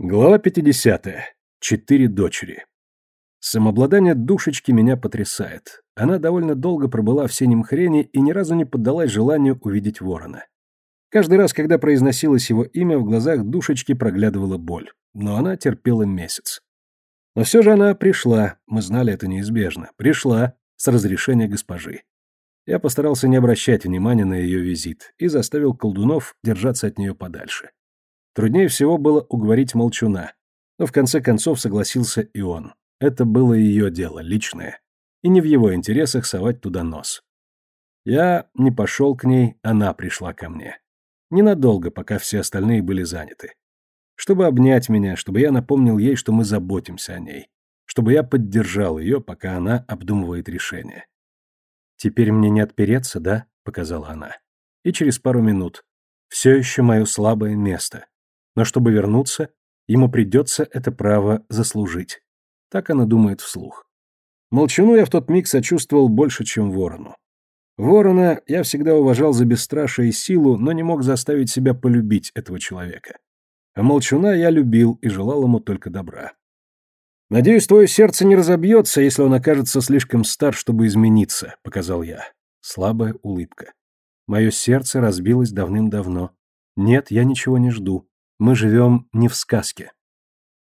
Глава 50. Четыре дочери. Самообладание душечки меня потрясает. Она довольно долго пробыла в синем хрене и ни разу не поддалась желанию увидеть ворона. Каждый раз, когда произносилось его имя, в глазах душечки проглядывала боль. Но она терпела месяц. Но все же она пришла, мы знали это неизбежно, пришла с разрешения госпожи. Я постарался не обращать внимания на ее визит и заставил колдунов держаться от нее подальше. Труднее всего было уговорить молчуна, но в конце концов согласился и он. Это было ее дело, личное, и не в его интересах совать туда нос. Я не пошел к ней, она пришла ко мне. Ненадолго, пока все остальные были заняты. Чтобы обнять меня, чтобы я напомнил ей, что мы заботимся о ней, чтобы я поддержал ее, пока она обдумывает решение. «Теперь мне не отпереться, да?» — показала она. И через пару минут. «Все еще мое слабое место. Но чтобы вернуться, ему придется это право заслужить. Так она думает вслух. Молчану я в тот миг сочувствовал больше, чем ворону. Ворона я всегда уважал за бесстрашие и силу, но не мог заставить себя полюбить этого человека. А молчуна я любил и желал ему только добра. «Надеюсь, твое сердце не разобьется, если он окажется слишком стар, чтобы измениться», — показал я. Слабая улыбка. Мое сердце разбилось давным-давно. Нет, я ничего не жду. Мы живем не в сказке.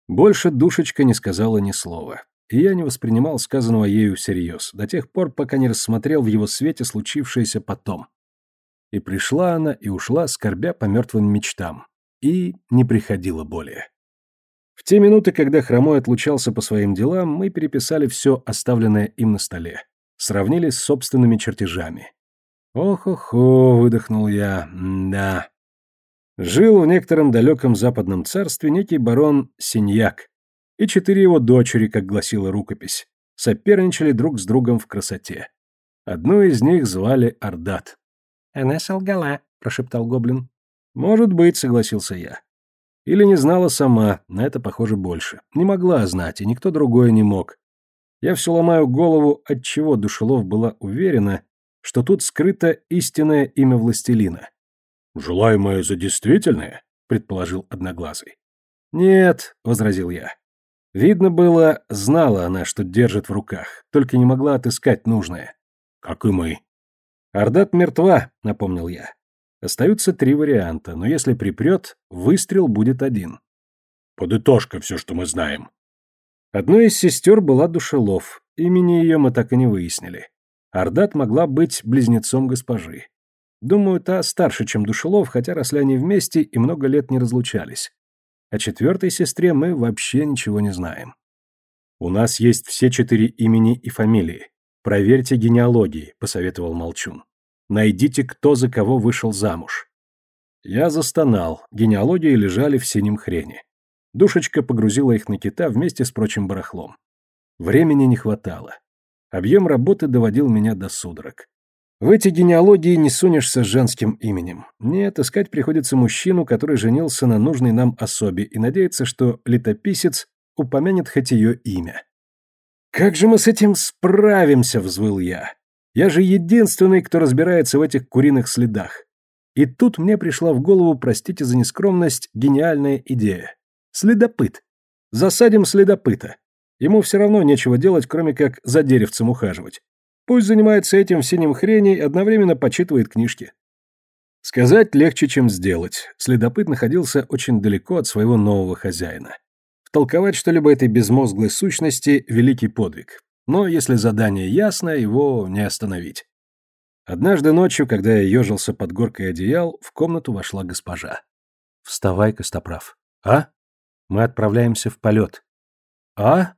Больше душечка не сказала ни слова, и я не воспринимал сказанного ею всерьез, до тех пор, пока не рассмотрел в его свете случившееся потом. И пришла она и ушла, скорбя по мертвым мечтам, и не приходила более. В те минуты, когда Хромой отлучался по своим делам, мы переписали все, оставленное им на столе, сравнили с собственными чертежами. «Ох-охо», — выдохнул я, — «да». Жил в некотором далеком западном царстве некий барон Синьяк, и четыре его дочери, как гласила рукопись, соперничали друг с другом в красоте. Одну из них звали Ардат. «Она солгала», — прошептал гоблин. «Может быть», — согласился я. Или не знала сама, на это похоже больше. Не могла знать, и никто другой не мог. Я все ломаю голову, отчего Душелов была уверена, что тут скрыто истинное имя властелина. «Желаемое за действительное?» — предположил Одноглазый. «Нет», — возразил я. Видно было, знала она, что держит в руках, только не могла отыскать нужное. «Как и мы». «Ордат мертва», — напомнил я. Остаются три варианта, но если припрет, выстрел будет один. Подытожка все, что мы знаем. Одной из сестер была Душелов, имени ее мы так и не выяснили. Ордат могла быть близнецом госпожи. Думаю, та старше, чем Душелов, хотя росли они вместе и много лет не разлучались. О четвертой сестре мы вообще ничего не знаем. У нас есть все четыре имени и фамилии. Проверьте генеалогии, посоветовал Молчун. Найдите, кто за кого вышел замуж. Я застонал, генеалогии лежали в синем хрене. Душечка погрузила их на кита вместе с прочим барахлом. Времени не хватало. Объем работы доводил меня до судорог. В эти генеалогии не сунешься с женским именем. Нет, искать приходится мужчину, который женился на нужной нам особе и надеется, что летописец упомянет хоть ее имя. «Как же мы с этим справимся?» — взвыл я. «Я же единственный, кто разбирается в этих куриных следах». И тут мне пришла в голову, простите за нескромность, гениальная идея. Следопыт. Засадим следопыта. Ему все равно нечего делать, кроме как за деревцем ухаживать. Пусть занимается этим в синем хрене и одновременно почитывает книжки. Сказать легче, чем сделать. Следопыт находился очень далеко от своего нового хозяина. Втолковать что-либо этой безмозглой сущности – великий подвиг. Но если задание ясно, его не остановить. Однажды ночью, когда я ежился под горкой одеял, в комнату вошла госпожа. «Вставай, Костоправ». «А? Мы отправляемся в полет». «А?»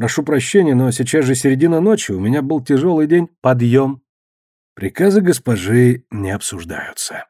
Прошу прощения, но сейчас же середина ночи, у меня был тяжелый день. Подъем. Приказы госпожи не обсуждаются.